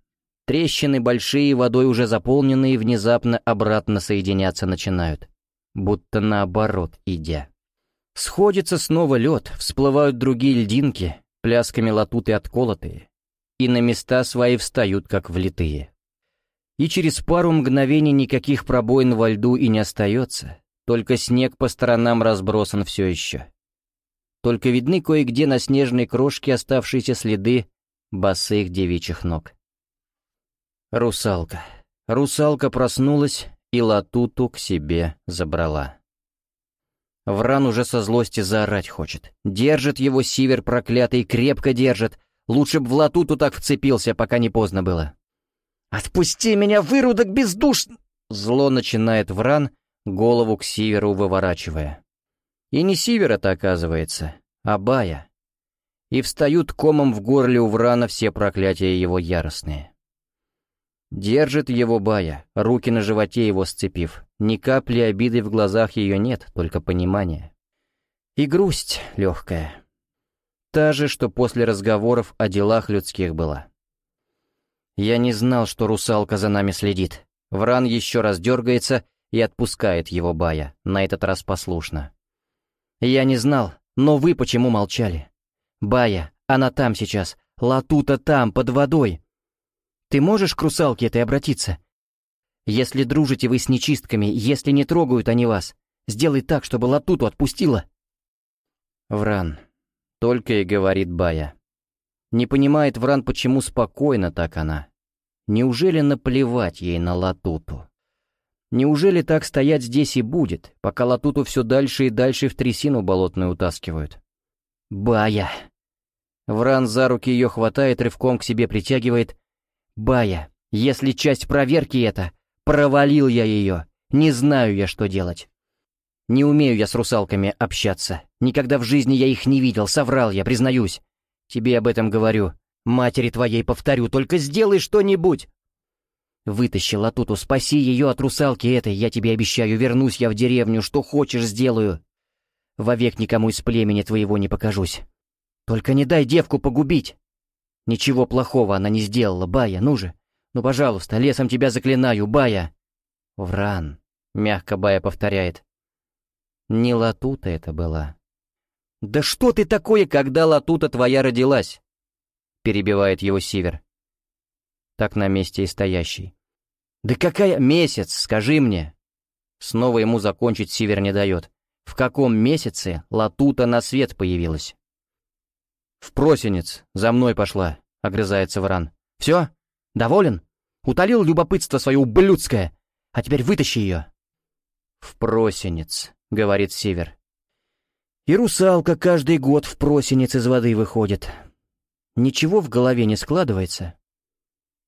Трещины большие, водой уже заполненные, внезапно обратно соединяться начинают. Будто наоборот идя. Сходится снова лед, всплывают другие льдинки, плясками латуты отколотые, и на места свои встают, как влитые. И через пару мгновений никаких пробоин во льду и не остается, только снег по сторонам разбросан все еще. Только видны кое-где на снежной крошке оставшиеся следы босых девичьих ног. Русалка. Русалка проснулась и латуту к себе забрала. Вран уже со злости заорать хочет. Держит его сивер проклятый, крепко держит. Лучше б в латуту так вцепился, пока не поздно было. «Отпусти меня, вырудок бездушный!» Зло начинает Вран, голову к сиверу выворачивая. И не сивер это оказывается, а бая. И встают комом в горле у Врана все проклятия его яростные. Держит его бая, руки на животе его сцепив. Ни капли обиды в глазах ее нет, только понимание. И грусть легкая. Та же, что после разговоров о делах людских была. Я не знал, что русалка за нами следит. Вран еще раз дергается и отпускает его бая, на этот раз послушно. Я не знал, но вы почему молчали? Бая, она там сейчас, Латута там, под водой. Ты можешь к русалке этой обратиться? Если дружите вы с нечистками, если не трогают они вас, сделай так, чтобы Латуту отпустила. Вран. Только и говорит Бая. Не понимает Вран, почему спокойно так она. Неужели наплевать ей на Латуту? Неужели так стоять здесь и будет, пока Латуту все дальше и дальше в трясину болотную утаскивают? Бая. Вран за руки ее хватает, рывком к себе притягивает, «Бая, если часть проверки это, провалил я ее, не знаю я, что делать. Не умею я с русалками общаться, никогда в жизни я их не видел, соврал я, признаюсь. Тебе об этом говорю, матери твоей повторю, только сделай что-нибудь!» «Вытащи Латуту, спаси ее от русалки этой, я тебе обещаю, вернусь я в деревню, что хочешь сделаю. Вовек никому из племени твоего не покажусь. Только не дай девку погубить!» Ничего плохого она не сделала, Бая, ну же. Ну, пожалуйста, лесом тебя заклинаю, Бая. Вран, мягко Бая повторяет. Не Латута это была. Да что ты такое, когда Латута твоя родилась? Перебивает его Сивер. Так на месте и стоящий. Да какая месяц, скажи мне. Снова ему закончить Сивер не дает. В каком месяце Латута на свет появилась? «В просенец, за мной пошла», — огрызается Вран. «Все? Доволен? Утолил любопытство свое ублюдское, а теперь вытащи ее». «В просенец», — говорит Север. «И русалка каждый год в просенец из воды выходит. Ничего в голове не складывается».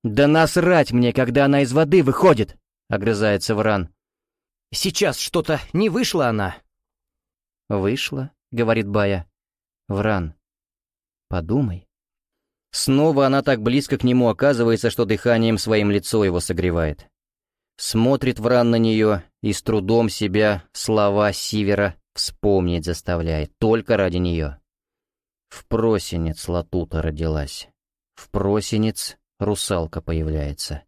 «Да насрать мне, когда она из воды выходит!» — огрызается Вран. «Сейчас что-то не вышла она». «Вышла», — говорит Бая. «Вран, Подумай. Снова она так близко к нему оказывается, что дыханием своим лицо его согревает. Смотрит Вран на нее и с трудом себя слова Сивера вспомнить заставляет, только ради нее. В просенец Латута родилась. В просенец русалка появляется.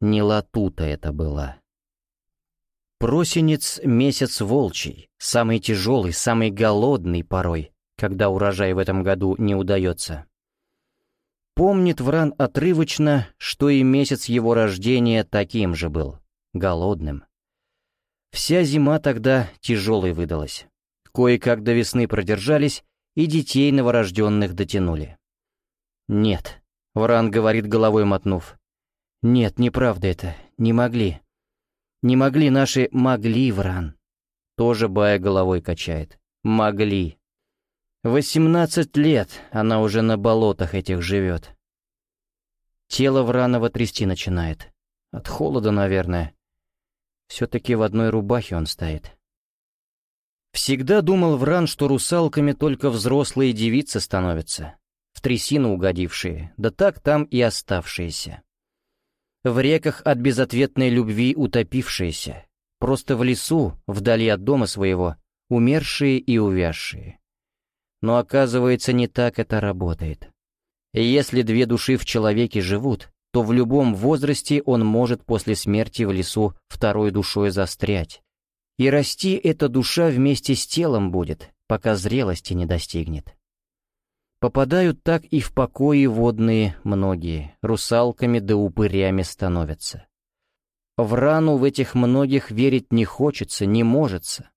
Не Латута это была. Просенец — месяц волчий, самый тяжелый, самый голодный порой когда урожай в этом году не удается. Помнит Вран отрывочно, что и месяц его рождения таким же был, голодным. Вся зима тогда тяжелой выдалась. Кое-как до весны продержались и детей новорожденных дотянули. «Нет», — Вран говорит головой мотнув. «Нет, неправда это, не могли. Не могли наши, могли, Вран». Тоже Бая головой качает. «Могли». Восемнадцать лет она уже на болотах этих живет. Тело Вранова трясти начинает. От холода, наверное. Все-таки в одной рубахе он стоит. Всегда думал Вран, что русалками только взрослые девицы становятся, в трясину угодившие, да так там и оставшиеся. В реках от безответной любви утопившиеся, просто в лесу, вдали от дома своего, умершие и увязшие. Но оказывается, не так это работает. если две души в человеке живут, то в любом возрасте он может после смерти в лесу второй душой застрять. И расти эта душа вместе с телом будет, пока зрелости не достигнет. Попадают так и в покои водные многие, русалками да упырями становятся. В рану в этих многих верить не хочется, не можется.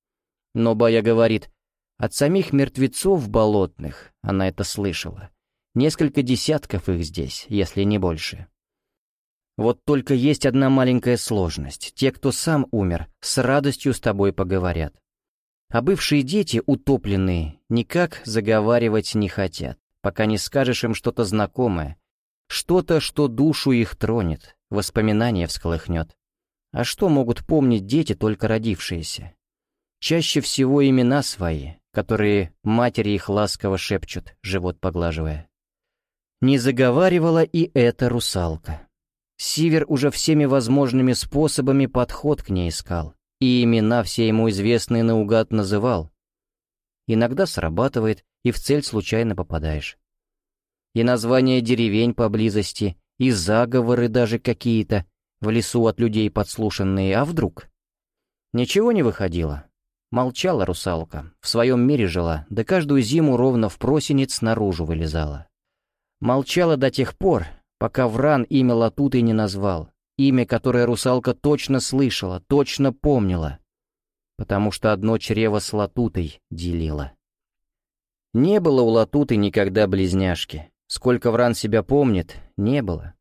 Но Бая говорит, от самих мертвецов болотных, она это слышала, несколько десятков их здесь, если не больше. Вот только есть одна маленькая сложность. Те, кто сам умер, с радостью с тобой поговорят. А бывшие дети, утопленные, никак заговаривать не хотят, пока не скажешь им что-то знакомое, что-то, что душу их тронет, воспоминания всколыхнет. А что могут помнить дети, только родившиеся? Чаще всего имена свои, которые матери их ласково шепчут, живот поглаживая. Не заговаривала и эта русалка. Сивер уже всеми возможными способами подход к ней искал и имена все ему известные наугад называл. Иногда срабатывает, и в цель случайно попадаешь. И названия деревень поблизости, и заговоры даже какие-то, в лесу от людей подслушанные, а вдруг? Ничего не выходило. Молчала русалка, в своем мире жила, да каждую зиму ровно в просенец наружу вылезала. Молчала до тех пор, пока Вран имя Латуты не назвал, Имя, которое русалка точно слышала, точно помнила. Потому что одно чрево с Латутой делило. Не было у Латуты никогда близняшки. Сколько Вран себя помнит, не было.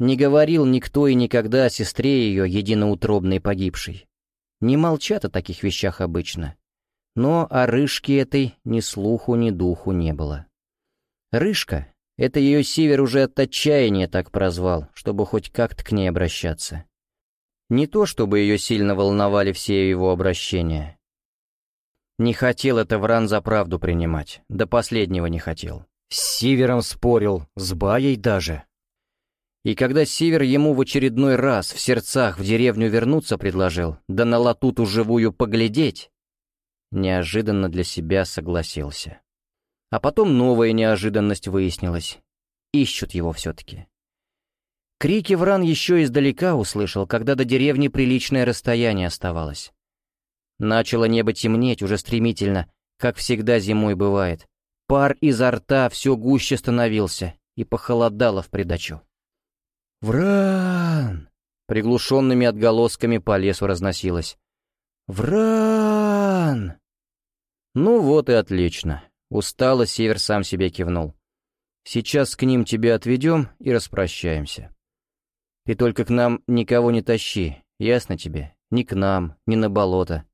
Не говорил никто и никогда о сестре ее, единоутробной погибшей. Не молчат о таких вещах обычно. Но о Рыжке этой ни слуху, ни духу не было. Рыжка это ее Сивер уже от отчаяния так прозвал, чтобы хоть как-то к ней обращаться. Не то, чтобы ее сильно волновали все его обращения. Не хотел это Вран за правду принимать, до последнего не хотел. С Сивером спорил, с Баей даже. И когда Сивер ему в очередной раз в сердцах в деревню вернуться предложил, да на латуту живую поглядеть, неожиданно для себя согласился. А потом новая неожиданность выяснилась. Ищут его все-таки. Крики Вран еще издалека услышал, когда до деревни приличное расстояние оставалось. Начало небо темнеть уже стремительно, как всегда зимой бывает. Пар изо рта все гуще становился и похолодало в придачу. «Вран!» — приглушенными отголосками по лесу разносилось. «Вран!» Ну вот и отлично. Устало Север сам себе кивнул. «Сейчас к ним тебя отведем и распрощаемся. Ты только к нам никого не тащи, ясно тебе? Ни к нам, ни на болото.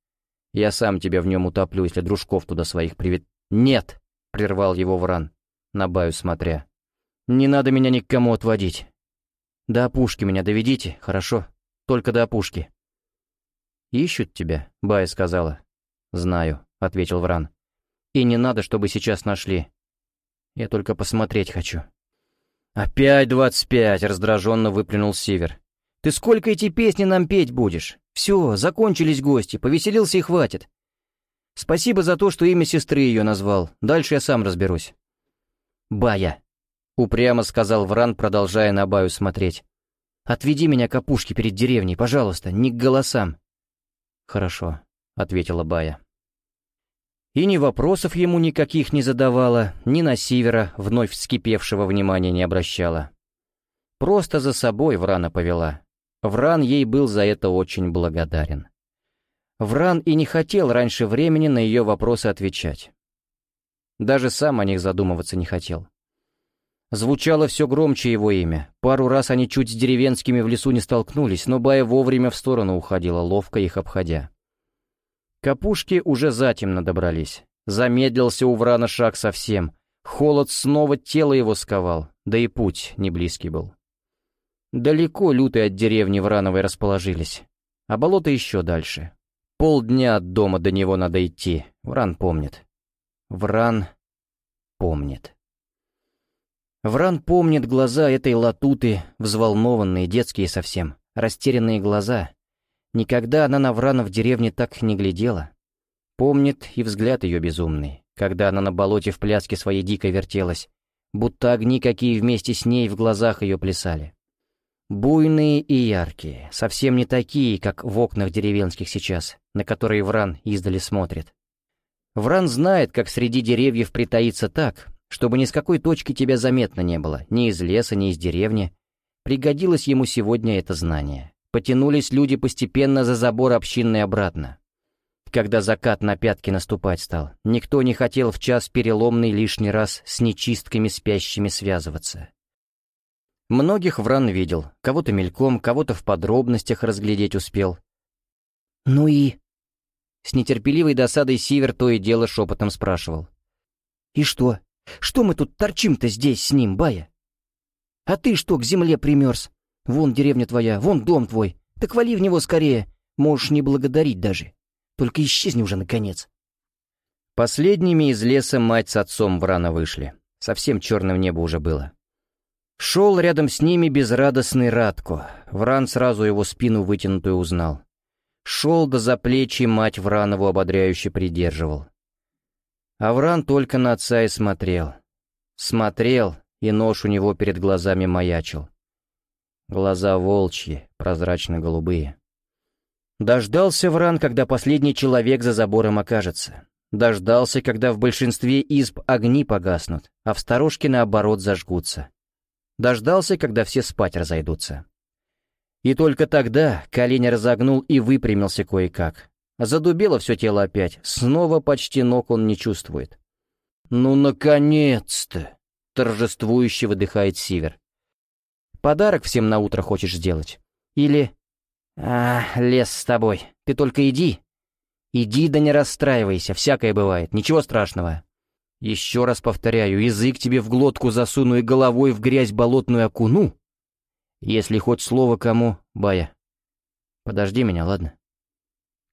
Я сам тебя в нем утоплю, если дружков туда своих привет...» «Нет!» — прервал его Вран, на Баю смотря. «Не надо меня ни к кому отводить. До опушки меня доведите, хорошо? Только до опушки». «Ищут тебя», — Бая сказала. «Знаю», — ответил Вран. И не надо, чтобы сейчас нашли. Я только посмотреть хочу». «Опять двадцать пять!» — раздраженно выплюнул Север. «Ты сколько эти песни нам петь будешь? Все, закончились гости, повеселился и хватит. Спасибо за то, что имя сестры ее назвал. Дальше я сам разберусь». «Бая!» — упрямо сказал Вран, продолжая на Баю смотреть. «Отведи меня к опушке перед деревней, пожалуйста, не к голосам». «Хорошо», — ответила Бая. И ни вопросов ему никаких не задавала, ни на Сивера, вновь вскипевшего внимания не обращала. Просто за собой Врана повела. Вран ей был за это очень благодарен. Вран и не хотел раньше времени на ее вопросы отвечать. Даже сам о них задумываться не хотел. Звучало все громче его имя. Пару раз они чуть с деревенскими в лесу не столкнулись, но Бая вовремя в сторону уходила, ловко их обходя. Капушки уже затемно добрались. Замедлился у Врана шаг совсем. Холод снова тело его сковал, да и путь не близкий был. Далеко лютые от деревни Врановой расположились, а болото еще дальше. Полдня от дома до него надо идти, Вран помнит. Вран помнит. Вран помнит глаза этой латуты, взволнованные, детские совсем, растерянные глаза, Никогда она на Врана в деревне так не глядела. Помнит и взгляд ее безумный, когда она на болоте в пляске своей дикой вертелась, будто огни какие вместе с ней в глазах ее плясали. Буйные и яркие, совсем не такие, как в окнах деревенских сейчас, на которые Вран издали смотрит. Вран знает, как среди деревьев притаиться так, чтобы ни с какой точки тебя заметно не было, ни из леса, ни из деревни. Пригодилось ему сегодня это знание. Потянулись люди постепенно за забор общинный обратно. Когда закат на пятки наступать стал, никто не хотел в час переломный лишний раз с нечистками спящими связываться. Многих Вран видел, кого-то мельком, кого-то в подробностях разглядеть успел. «Ну и...» С нетерпеливой досадой Сивер то и дело шепотом спрашивал. «И что? Что мы тут торчим-то здесь с ним, Бая? А ты что к земле примерз? Вон деревня твоя, вон дом твой. Так вали в него скорее, можешь не благодарить даже. Только исчезни уже, наконец». Последними из леса мать с отцом Врана вышли. Совсем черное небо уже было. Шел рядом с ними безрадостный Радко. Вран сразу его спину вытянутую узнал. Шел до заплечья мать Вранову ободряюще придерживал. А Вран только на отца и смотрел. Смотрел, и нож у него перед глазами маячил. Глаза волчьи, прозрачно-голубые. Дождался Вран, когда последний человек за забором окажется. Дождался, когда в большинстве изб огни погаснут, а в сторожке наоборот зажгутся. Дождался, когда все спать разойдутся. И только тогда колени разогнул и выпрямился кое-как. Задубело все тело опять, снова почти ног он не чувствует. «Ну, наконец-то!» — торжествующе выдыхает Сивер. «Подарок всем на утро хочешь сделать? Или...» «А, лес с тобой, ты только иди. Иди да не расстраивайся, всякое бывает, ничего страшного. Еще раз повторяю, язык тебе в глотку засуну и головой в грязь болотную окуну. Если хоть слово кому, Бая. Подожди меня, ладно?»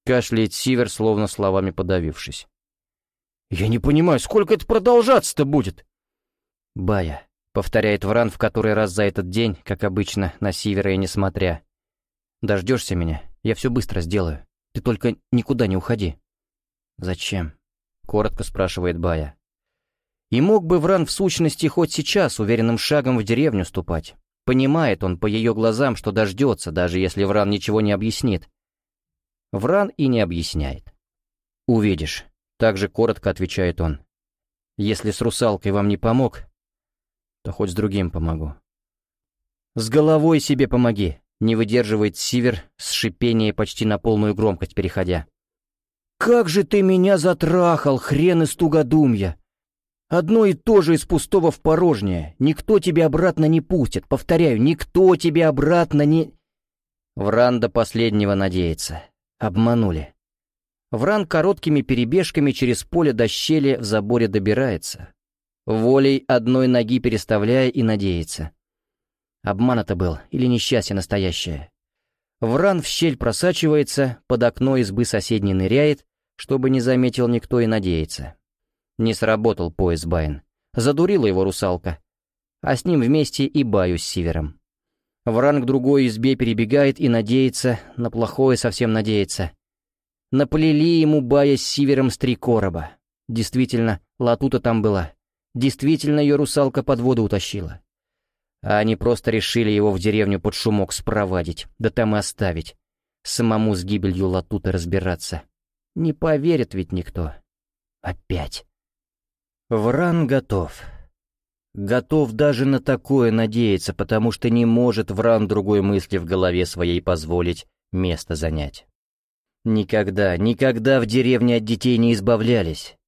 Кашляет Сивер, словно словами подавившись. «Я не понимаю, сколько это продолжаться-то будет?» «Бая», — повторяет Вран в который раз за этот день, как обычно, на Сивера и несмотря. «Дождешься меня, я все быстро сделаю. Ты только никуда не уходи». «Зачем?» — коротко спрашивает Бая. И мог бы Вран в сущности хоть сейчас уверенным шагом в деревню ступать. Понимает он по ее глазам, что дождется, даже если Вран ничего не объяснит. Вран и не объясняет. «Увидишь», — также коротко отвечает он. «Если с русалкой вам не помог, то хоть с другим помогу». «С головой себе помоги», — не выдерживает Сивер, с шипения почти на полную громкость переходя. «Как же ты меня затрахал, хрен из тугодумья!» Одно и то же из пустого в порожнее. Никто тебя обратно не пустит. Повторяю, никто тебя обратно не... Вран до последнего надеется. Обманули. Вран короткими перебежками через поле до щели в заборе добирается. Волей одной ноги переставляя и надеется. Обман это был, или несчастье настоящее. Вран в щель просачивается, под окно избы соседней ныряет, чтобы не заметил никто и надеется. Не сработал пояс Байн. Задурила его русалка. А с ним вместе и Баю с Сивером. Вран к другой избе перебегает и надеется, на плохое совсем надеется. Наплели ему Бая с Сивером с три короба. Действительно, латута там была. Действительно, ее русалка под воду утащила. А они просто решили его в деревню под шумок спровадить, да там и оставить. Самому с гибелью латута разбираться. Не поверит ведь никто. Опять. Вран готов. Готов даже на такое надеяться, потому что не может Вран другой мысли в голове своей позволить место занять. Никогда, никогда в деревне от детей не избавлялись.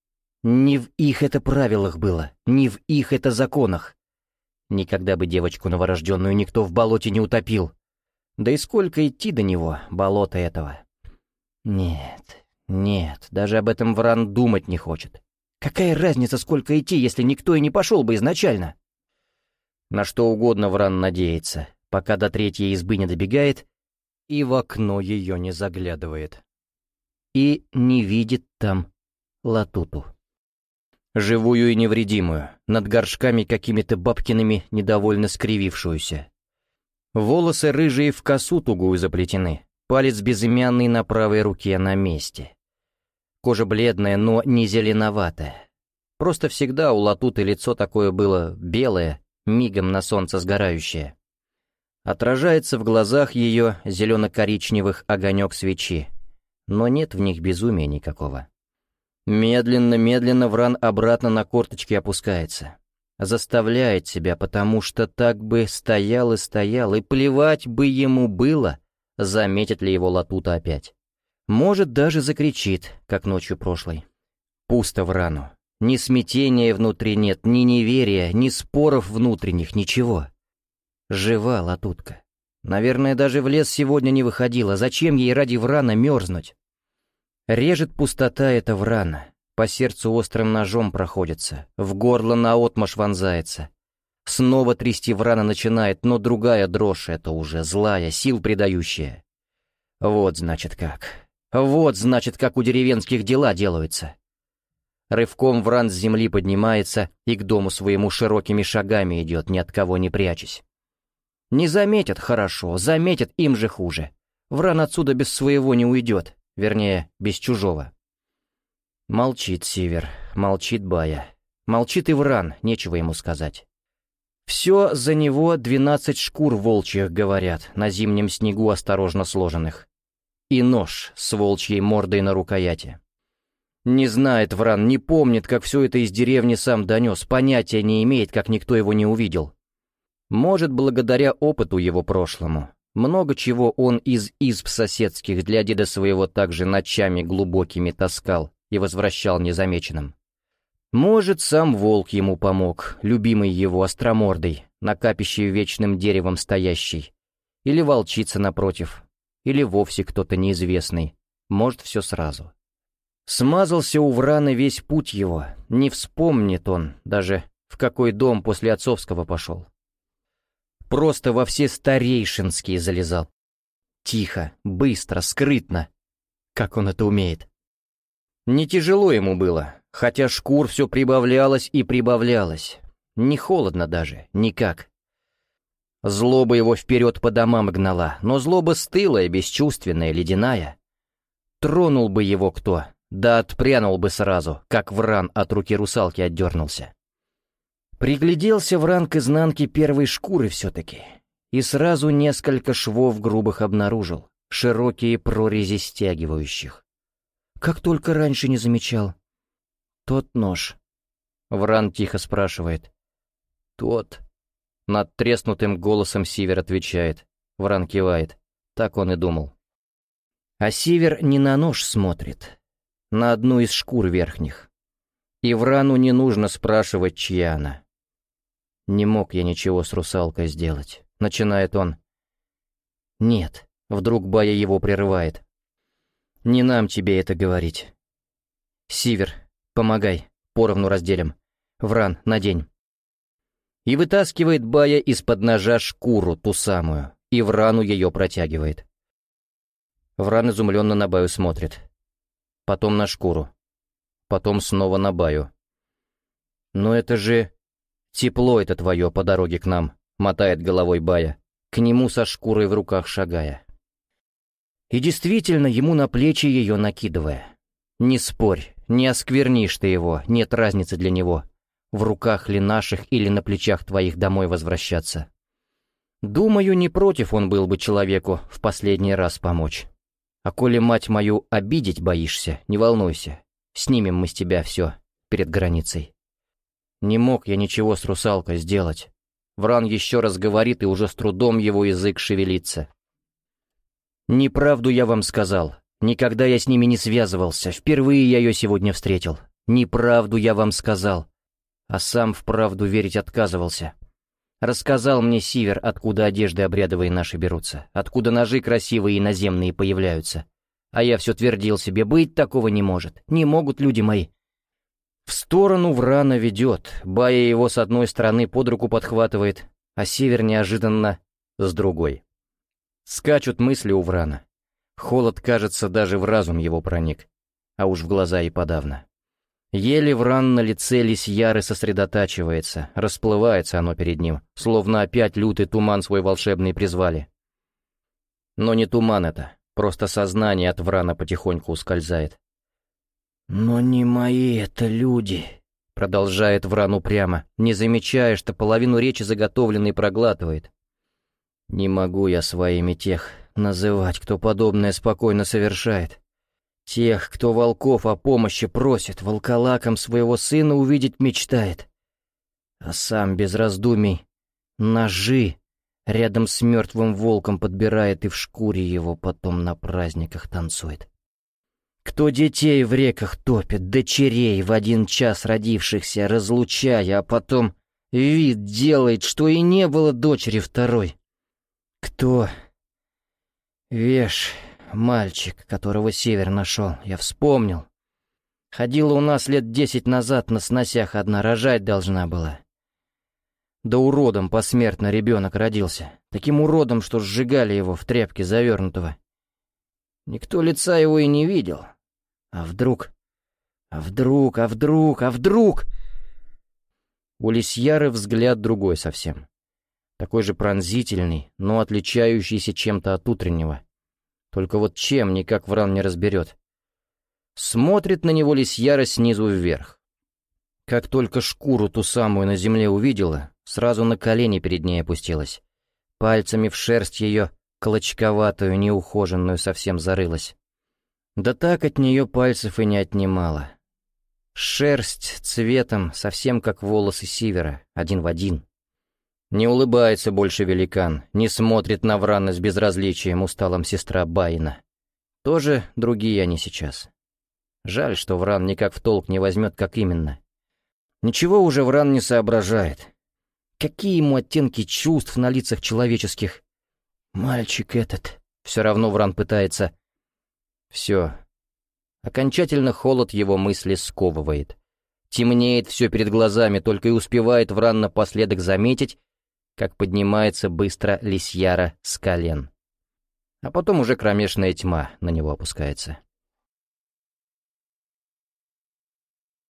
Не в их это правилах было, не в их это законах. Никогда бы девочку новорожденную никто в болоте не утопил. Да и сколько идти до него, болота этого. Нет, нет, даже об этом Вран думать не хочет. Какая разница, сколько идти, если никто и не пошел бы изначально? На что угодно Вран надеется, пока до третьей избы не добегает и в окно ее не заглядывает. И не видит там латуту. Живую и невредимую, над горшками какими-то бабкиными недовольно скривившуюся. Волосы рыжие в косу тугую заплетены, палец безымянный на правой руке на месте. Кожа бледная, но не зеленоватая. Просто всегда у Латуты лицо такое было белое, мигом на солнце сгорающее. Отражается в глазах ее зелено-коричневых огонек свечи, но нет в них безумия никакого. Медленно-медленно Вран обратно на корточки опускается. Заставляет себя, потому что так бы стоял и стоял, и плевать бы ему было, заметит ли его Латута опять. Может, даже закричит, как ночью прошлой. Пусто Врану. Ни смятения внутри нет, ни неверия, ни споров внутренних, ничего. Жива Латутка. Наверное, даже в лес сегодня не выходила. Зачем ей ради Врана мерзнуть? Режет пустота это врана, по сердцу острым ножом проходится, в горло наотмашь вонзается. Снова трясти врана начинает, но другая дрожь это уже, злая, сил придающая. Вот значит как. Вот значит как у деревенских дела делаются. Рывком вран с земли поднимается и к дому своему широкими шагами идет, ни от кого не прячась. Не заметят хорошо, заметят им же хуже. Вран отсюда без своего не уйдет. Вернее, без чужого. Молчит Сивер, молчит Бая. Молчит и Вран, нечего ему сказать. Все за него двенадцать шкур волчьих, говорят, на зимнем снегу осторожно сложенных. И нож с волчьей мордой на рукояти. Не знает Вран, не помнит, как все это из деревни сам донес, понятия не имеет, как никто его не увидел. Может, благодаря опыту его прошлому, много чего он из изб соседских для деда своего также ночами глубокими таскал и возвращал незамеченным. Может, сам волк ему помог, любимый его остромордой, на капище вечным деревом стоящий. Или волчица напротив, или вовсе кто-то неизвестный, может, все сразу. Смазался у Врана весь путь его, не вспомнит он даже, в какой дом после отцовского пошел просто во все старейшинские залезал. Тихо, быстро, скрытно. Как он это умеет. Не тяжело ему было, хотя шкур все прибавлялось и прибавлялось. Не холодно даже, никак. Злоба его вперед по домам гнала, но злоба стылая, бесчувственная, ледяная. Тронул бы его кто, да отпрянул бы сразу, как вран от руки русалки отдернулся. Пригляделся в ранг изнанки первой шкуры все-таки. И сразу несколько швов грубых обнаружил, широкие прорези стягивающих. Как только раньше не замечал. Тот нож. Вран тихо спрашивает. Тот. Над треснутым голосом Сивер отвечает. Вран кивает. Так он и думал. А Сивер не на нож смотрит. На одну из шкур верхних. И Врану не нужно спрашивать, чья она. Не мог я ничего с русалкой сделать. Начинает он. Нет, вдруг Бая его прерывает. Не нам тебе это говорить. Сивер, помогай, поровну разделим. Вран, надень. И вытаскивает Бая из-под ножа шкуру, ту самую, и Врану ее протягивает. Вран изумленно на Баю смотрит. Потом на шкуру. Потом снова на Баю. Но это же «Тепло это твое по дороге к нам», — мотает головой Бая, к нему со шкурой в руках шагая. И действительно ему на плечи ее накидывая. «Не спорь, не осквернишь ты его, нет разницы для него, в руках ли наших или на плечах твоих домой возвращаться. Думаю, не против он был бы человеку в последний раз помочь. А коли мать мою обидеть боишься, не волнуйся, снимем мы с тебя все перед границей». Не мог я ничего с русалкой сделать. Вран еще раз говорит, и уже с трудом его язык шевелится. Неправду я вам сказал. Никогда я с ними не связывался. Впервые я ее сегодня встретил. Неправду я вам сказал. А сам в правду верить отказывался. Рассказал мне Сивер, откуда одежды обрядовые наши берутся, откуда ножи красивые и наземные появляются. А я все твердил себе, быть такого не может. Не могут люди мои. В сторону Врана ведет, Бая его с одной стороны под руку подхватывает, а Север неожиданно с другой. Скачут мысли у Врана. Холод, кажется, даже в разум его проник, а уж в глаза и подавно. Еле Вран на лице Лисьяры сосредотачивается, расплывается оно перед ним, словно опять лютый туман свой волшебный призвали. Но не туман это, просто сознание от Врана потихоньку ускользает. «Но не мои это люди», — продолжает Вран упрямо, не замечая, что половину речи заготовленной проглатывает. «Не могу я своими тех называть, кто подобное спокойно совершает. Тех, кто волков о помощи просит, волколаком своего сына увидеть мечтает. А сам без раздумий ножи рядом с мертвым волком подбирает и в шкуре его потом на праздниках танцует. Кто детей в реках топит, дочерей в один час родившихся, разлучая, а потом вид делает, что и не было дочери второй. Кто? Веш, мальчик, которого Север нашел, я вспомнил. Ходила у нас лет десять назад на сносях одна, рожать должна была. Да уродом посмертно ребенок родился. Таким уродом, что сжигали его в тряпке завернутого. Никто лица его и не видел. А вдруг? А вдруг, а вдруг, а вдруг? У Лисьяры взгляд другой совсем. Такой же пронзительный, но отличающийся чем-то от утреннего. Только вот чем никак Вран не разберет. Смотрит на него Лисьяра снизу вверх. Как только шкуру ту самую на земле увидела, сразу на колени перед ней опустилась. Пальцами в шерсть ее, клочковатую, неухоженную, совсем зарылась. Да так от нее пальцев и не отнимала. Шерсть цветом, совсем как волосы Сивера, один в один. Не улыбается больше великан, не смотрит на Врана с безразличием усталом сестра Байна. Тоже другие они сейчас. Жаль, что Вран никак в толк не возьмет, как именно. Ничего уже Вран не соображает. Какие ему оттенки чувств на лицах человеческих? Мальчик этот. Все равно Вран пытается все. Окончательно холод его мысли сковывает. Темнеет все перед глазами, только и успевает Вран напоследок заметить, как поднимается быстро лисьяра с колен. А потом уже кромешная тьма на него опускается.